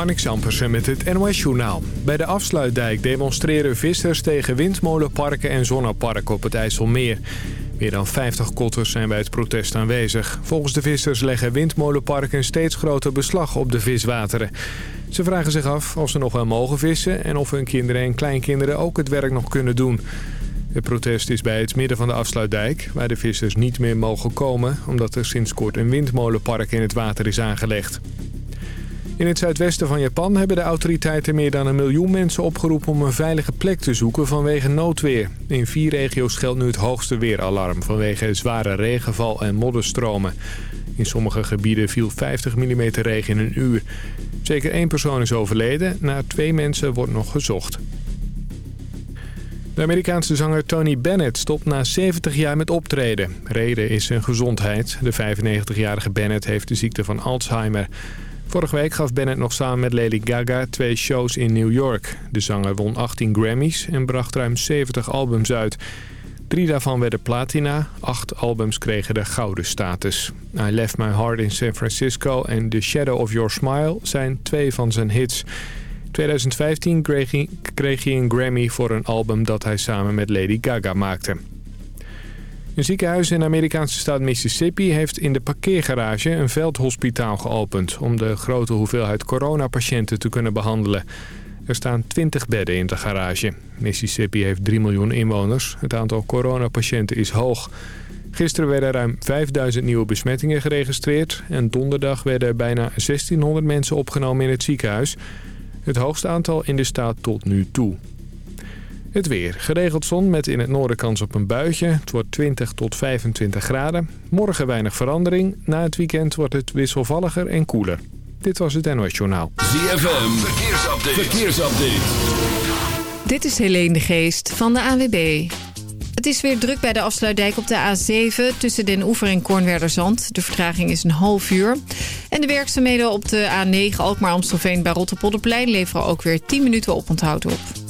Marnix Ampersen met het NOS-journaal. Bij de afsluitdijk demonstreren vissers tegen windmolenparken en zonneparken op het IJsselmeer. Meer dan 50 kotters zijn bij het protest aanwezig. Volgens de vissers leggen windmolenparken een steeds groter beslag op de viswateren. Ze vragen zich af of ze nog wel mogen vissen... en of hun kinderen en kleinkinderen ook het werk nog kunnen doen. Het protest is bij het midden van de afsluitdijk... waar de vissers niet meer mogen komen... omdat er sinds kort een windmolenpark in het water is aangelegd. In het zuidwesten van Japan hebben de autoriteiten meer dan een miljoen mensen opgeroepen om een veilige plek te zoeken vanwege noodweer. In vier regio's geldt nu het hoogste weeralarm vanwege zware regenval en modderstromen. In sommige gebieden viel 50 mm regen in een uur. Zeker één persoon is overleden, naar twee mensen wordt nog gezocht. De Amerikaanse zanger Tony Bennett stopt na 70 jaar met optreden. Reden is zijn gezondheid. De 95-jarige Bennett heeft de ziekte van Alzheimer. Vorige week gaf Bennett nog samen met Lady Gaga twee shows in New York. De zanger won 18 Grammys en bracht ruim 70 albums uit. Drie daarvan werden platina, acht albums kregen de gouden status. I Left My Heart in San Francisco en The Shadow of Your Smile zijn twee van zijn hits. 2015 kreeg hij, kreeg hij een Grammy voor een album dat hij samen met Lady Gaga maakte. Een ziekenhuis in de Amerikaanse staat Mississippi heeft in de parkeergarage een veldhospitaal geopend... om de grote hoeveelheid coronapatiënten te kunnen behandelen. Er staan 20 bedden in de garage. Mississippi heeft 3 miljoen inwoners. Het aantal coronapatiënten is hoog. Gisteren werden ruim 5000 nieuwe besmettingen geregistreerd... en donderdag werden er bijna 1600 mensen opgenomen in het ziekenhuis. Het hoogste aantal in de staat tot nu toe. Het weer. Geregeld zon met in het noorden kans op een buitje. Het wordt 20 tot 25 graden. Morgen weinig verandering. Na het weekend wordt het wisselvalliger en koeler. Dit was het NOS Journaal. ZFM. Verkeersupdate. Verkeersupdate. Dit is Helene de Geest van de AWB. Het is weer druk bij de afsluitdijk op de A7 tussen Den Oever en Kornwerderzand. De vertraging is een half uur. En de werkzaamheden op de A9 Alkmaar-Amstelveen bij Rotterpolderplein leveren ook weer 10 minuten op onthoud op.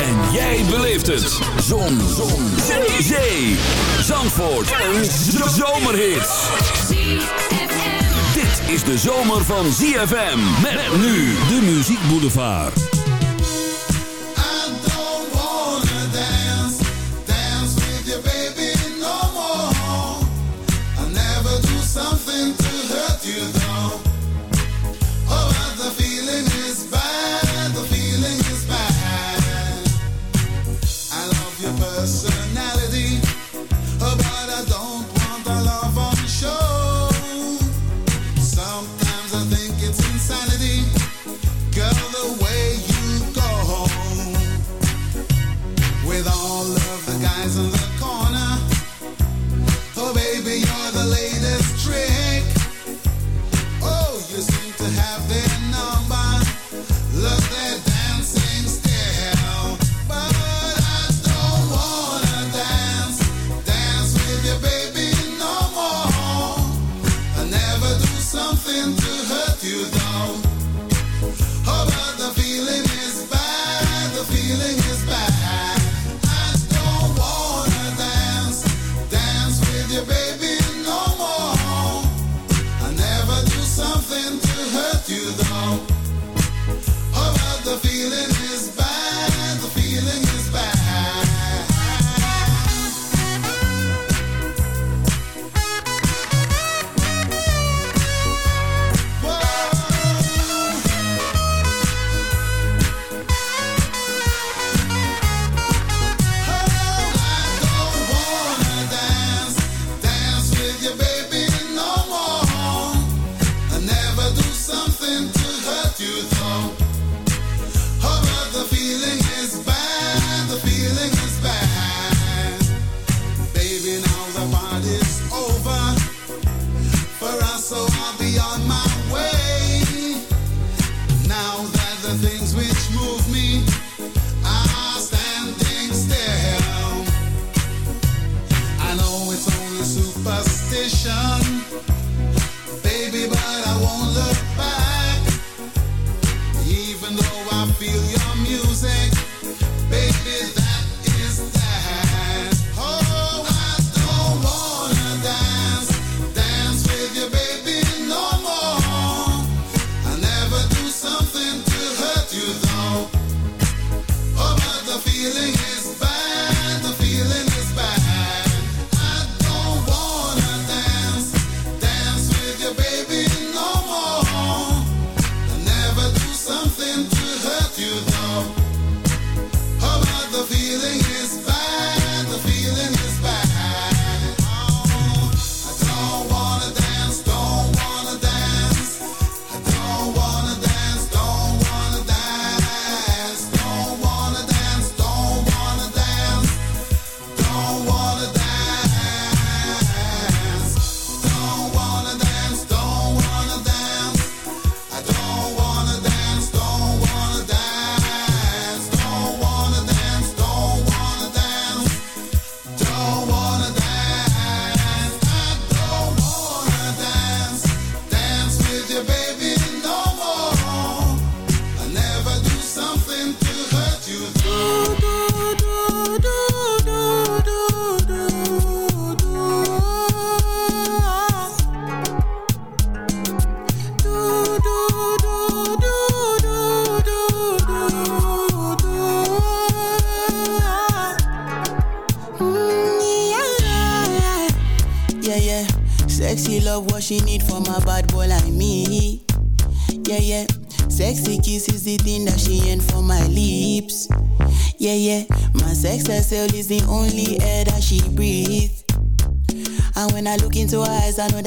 En jij beleeft het. Zon. Zon. Zee. Zee. Zandvoort. Een zomerhit. Dit is de zomer van ZFM. Met nu de Muziek Boulevard. I don't wanna dance, dance with you, baby, no more. I'll never do something to hurt you,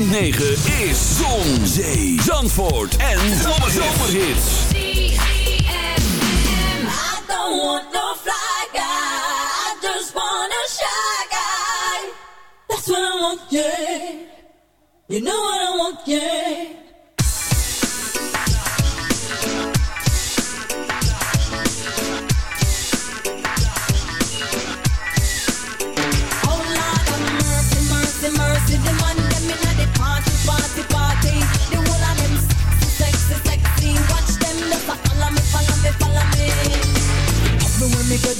Is Zon, Zee, Zandvoort en Zomerhits. I don't want fly guy. Just. That's what I want, yeah. You know what I want, yeah.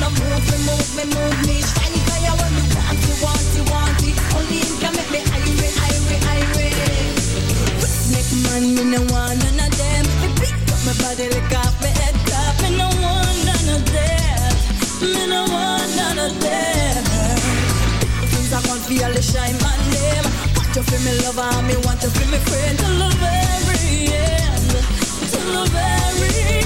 wanna move me, move me, move me. Shine want it, want it, want it. Only can make me man, me no want none of them. Me up my body like. Me no want none of them. Me no want none of them. Things I feel the shine my name. Want me lover, ah, me want feel me friend. Till the very end, till the very end.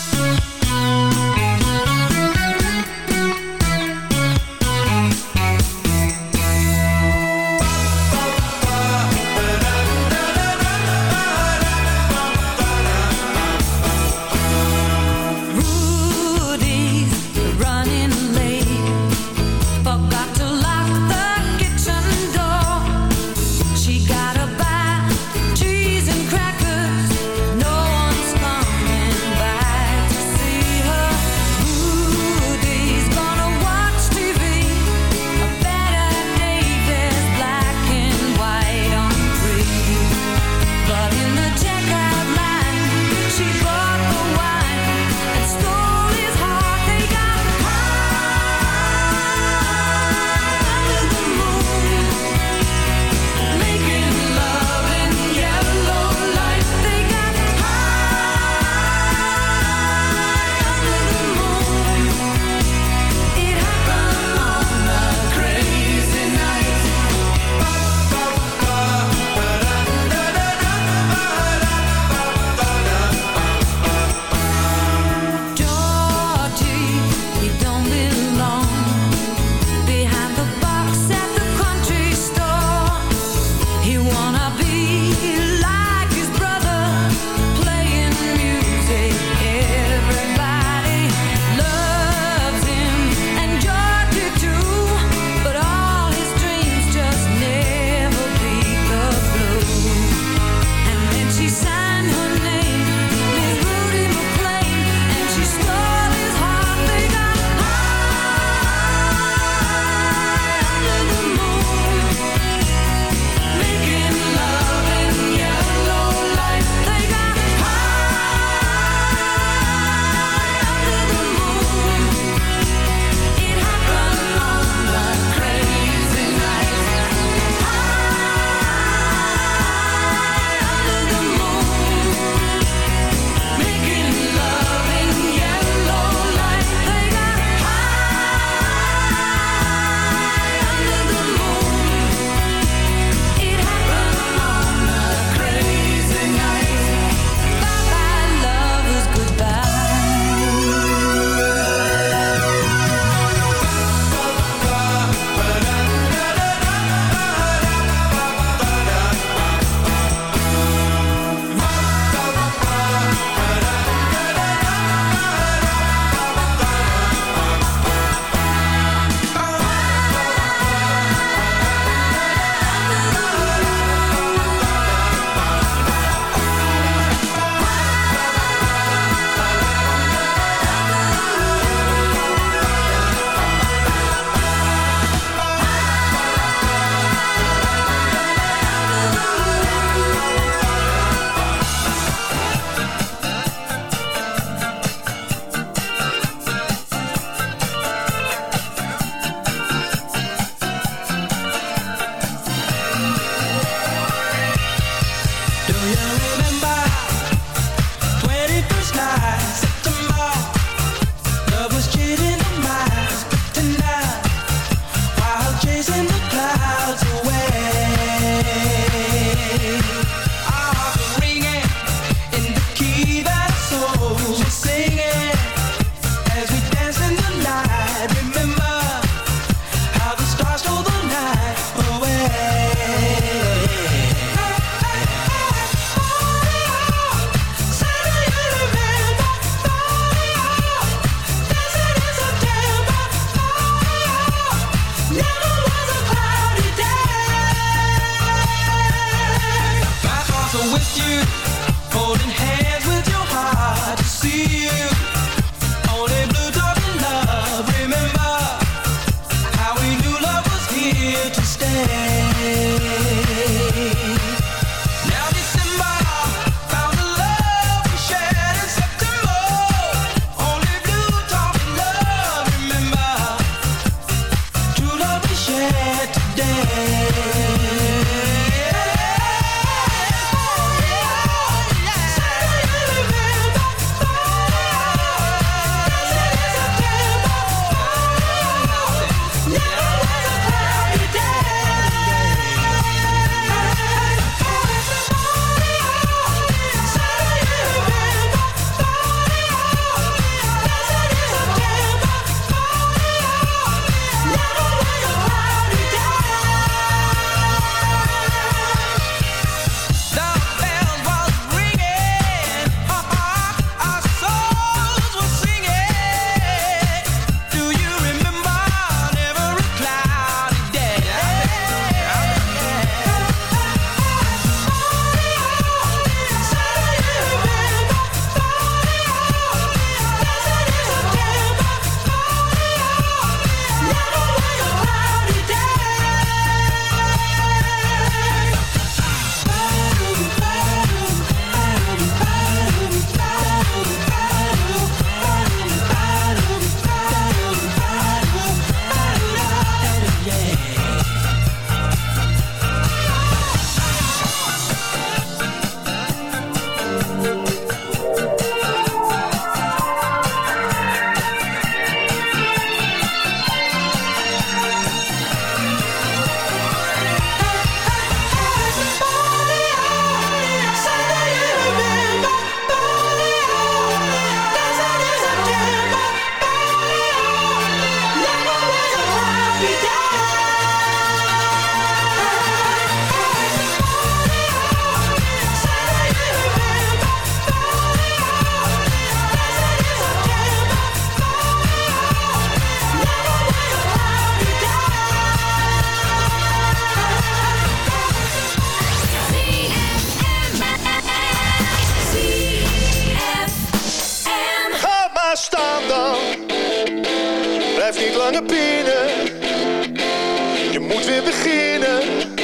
Moet weer beginnen.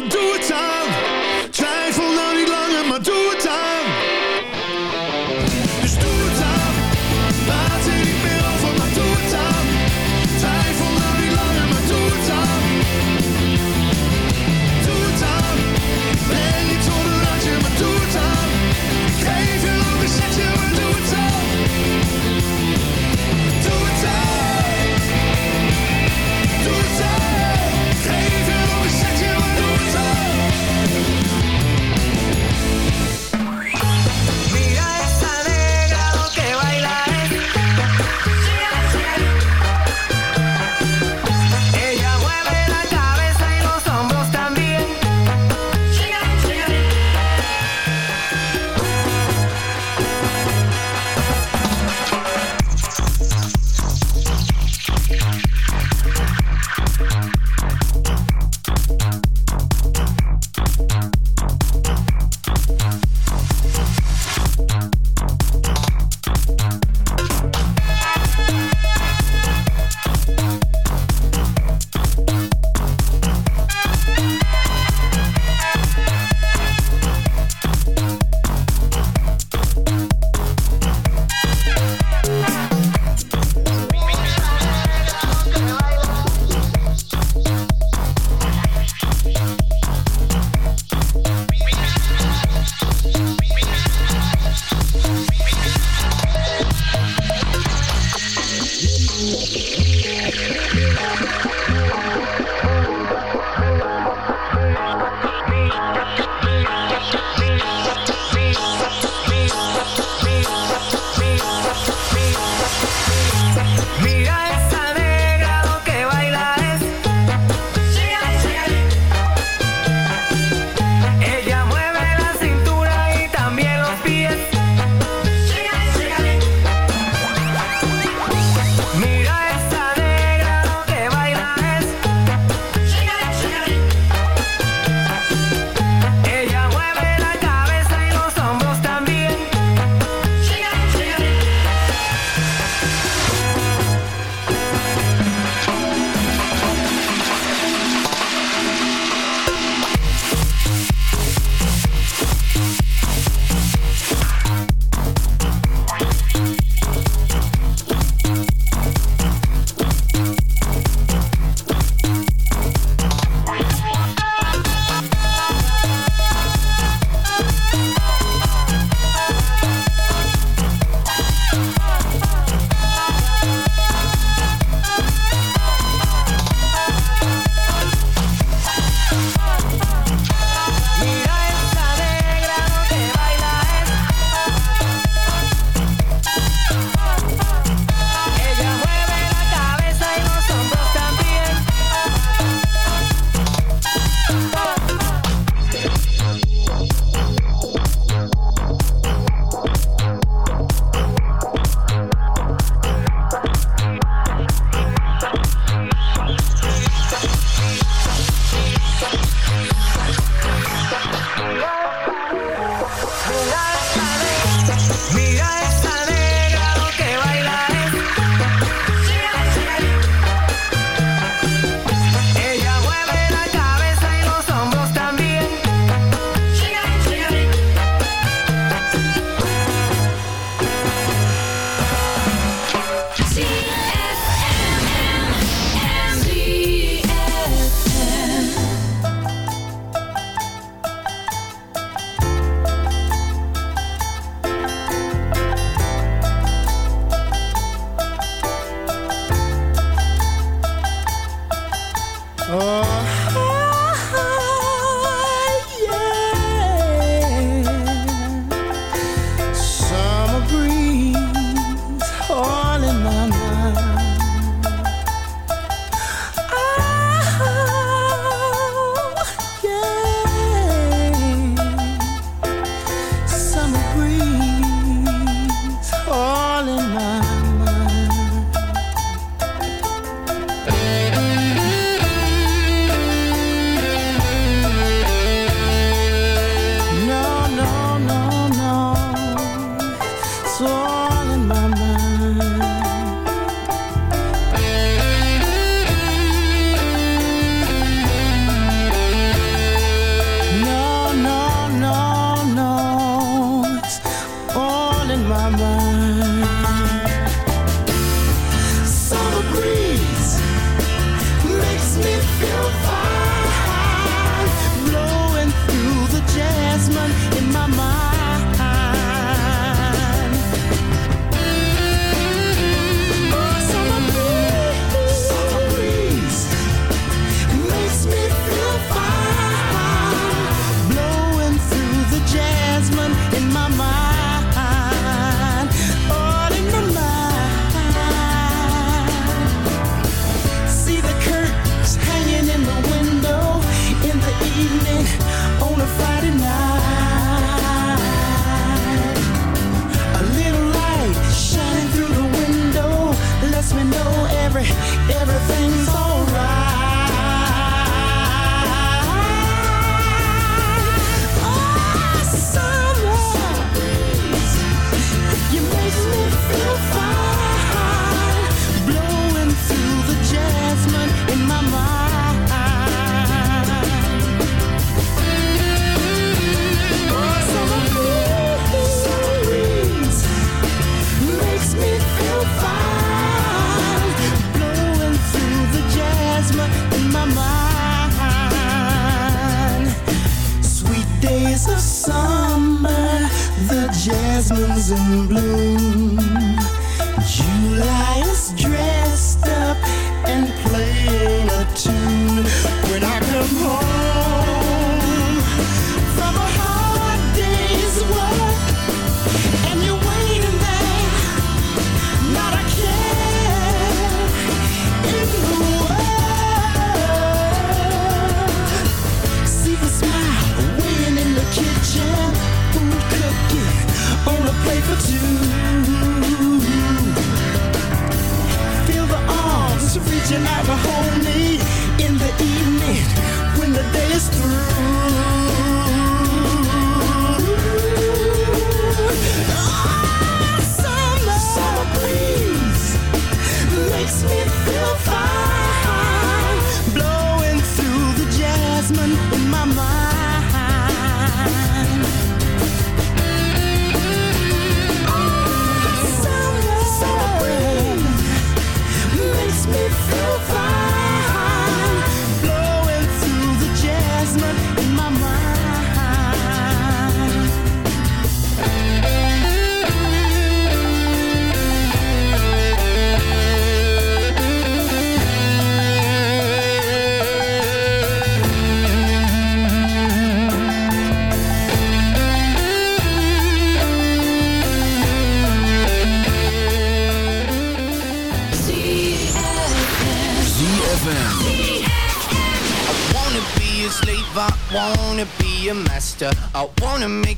do it time.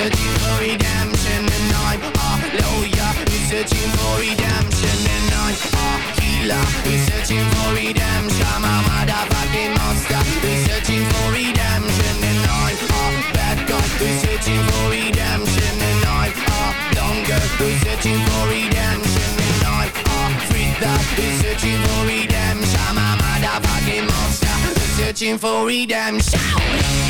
Searching for redemption And I'm a lawyer who's searching for redemption And I'm a healer who's searching for redemption I'm a motherfucking monster who's searching for redemption. And I'm a bad guy who's searching for redemption And I'm a girl who's searching for redemption And I'm a freak who's searching for redemption I'm a motherfucking monster who's searching for redemption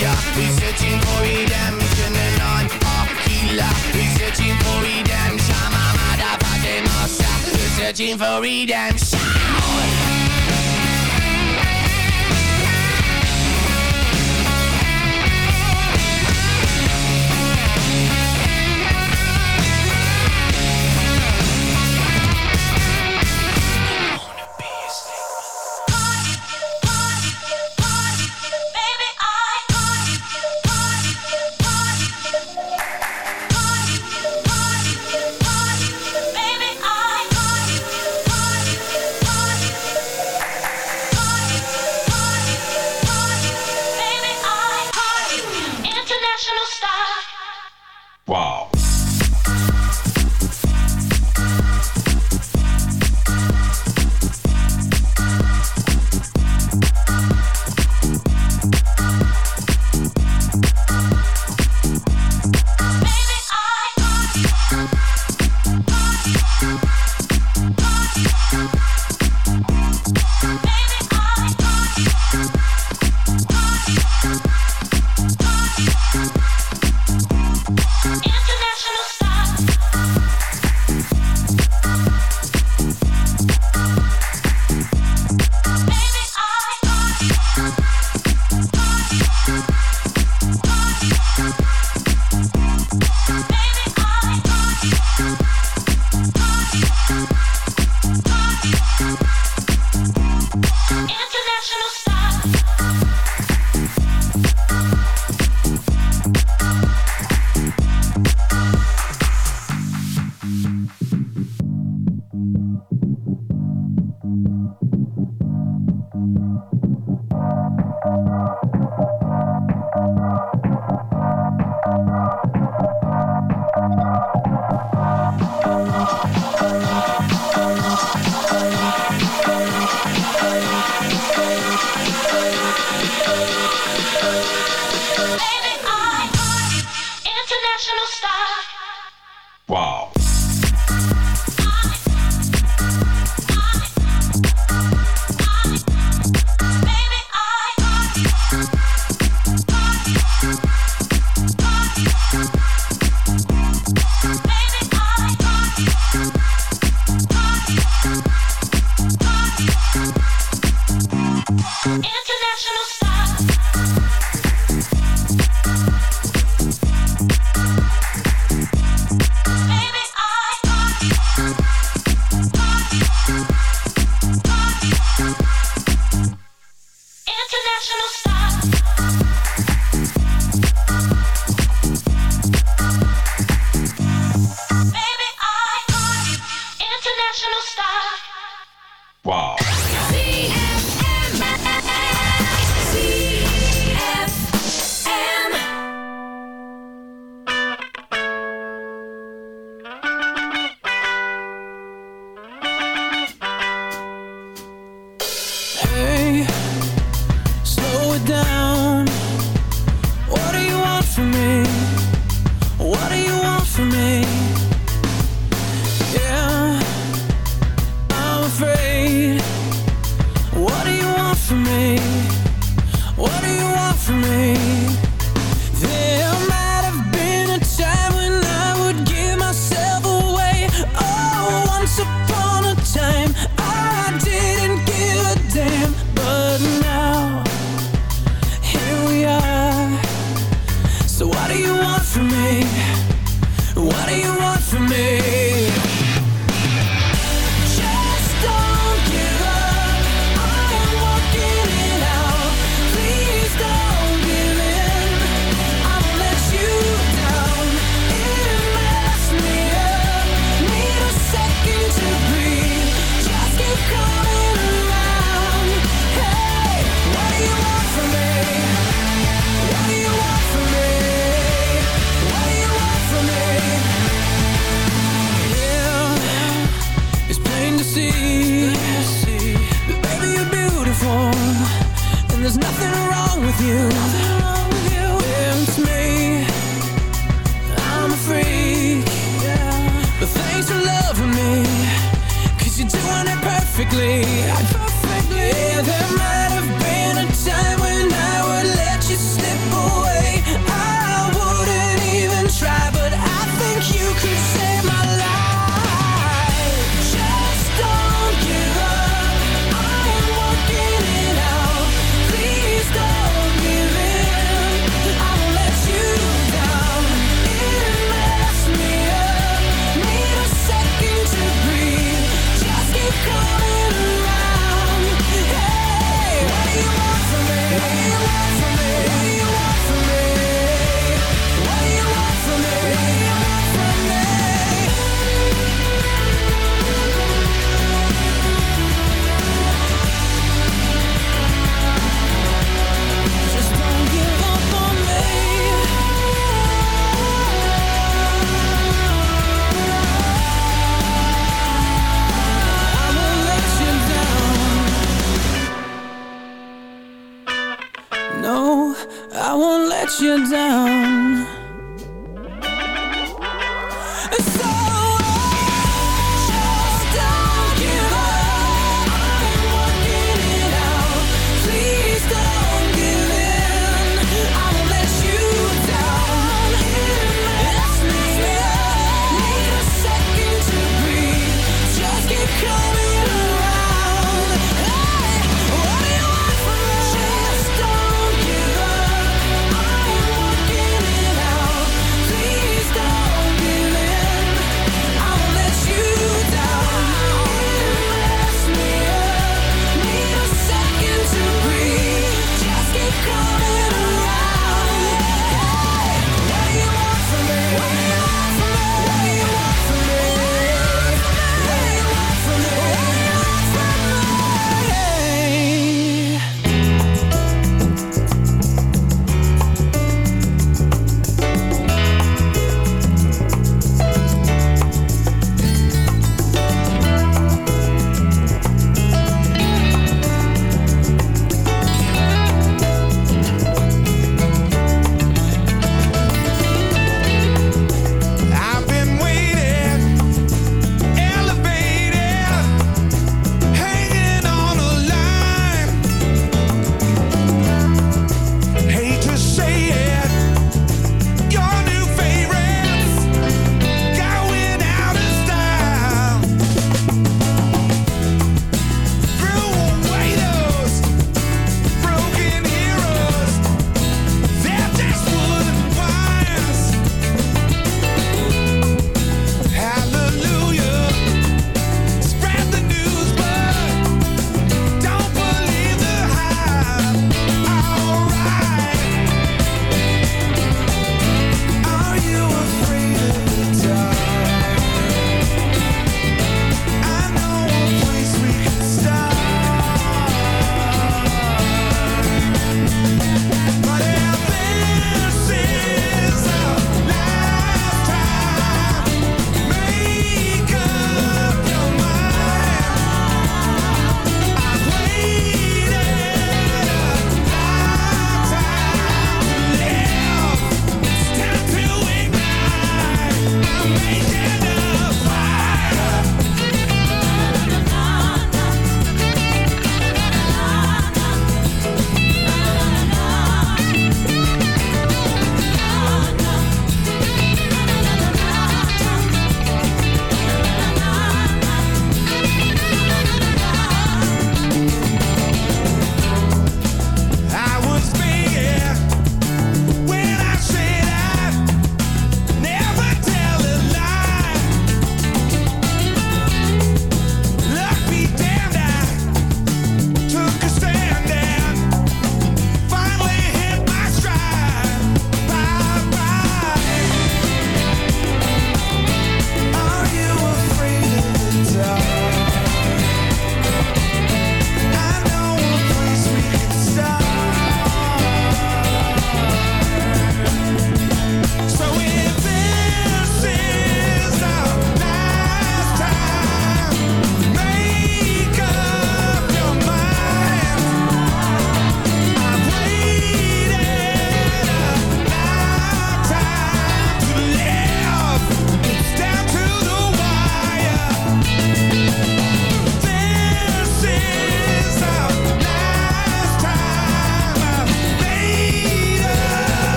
we're searching for redemption I'm a killer. Searching for redemption, searching for redemption you.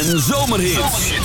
En zomerhits.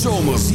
Zomer.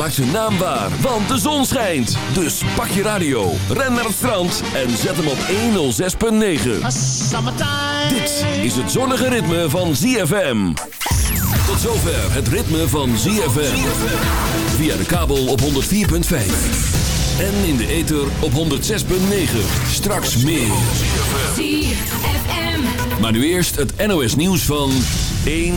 ZFM maakt zijn naam waar, want de zon schijnt. Dus pak je radio, ren naar het strand en zet hem op 106.9. Dit is het zonnige ritme van ZFM. Tot zover het ritme van ZFM. Via de kabel op 104.5. En in de ether op 106.9. Straks meer. ZFM. Maar nu eerst het NOS nieuws van 1